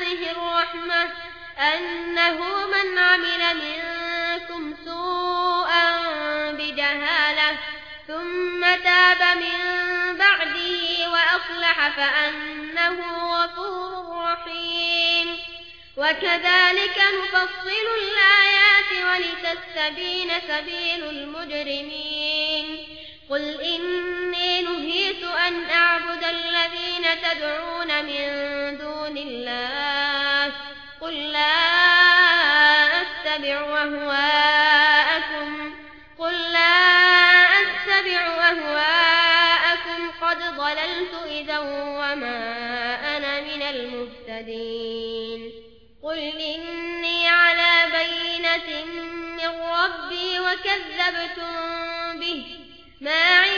نفسه الرحمة أنه من عمل منكم سوءا بجهالة ثم تاب من بعده وأصلح فأنه غفور رحيم. وكذلك نفصل الآيات ولتستبين سبيل المجرمين. قل إني نهيت أن أعبد الذين تدعون أهواءكم. قل لا أتبع أهواءكم. قد ضللت إذا وما أنا من المهتدين. قل إني على بينة من ربي وكذبتم به. ما عندي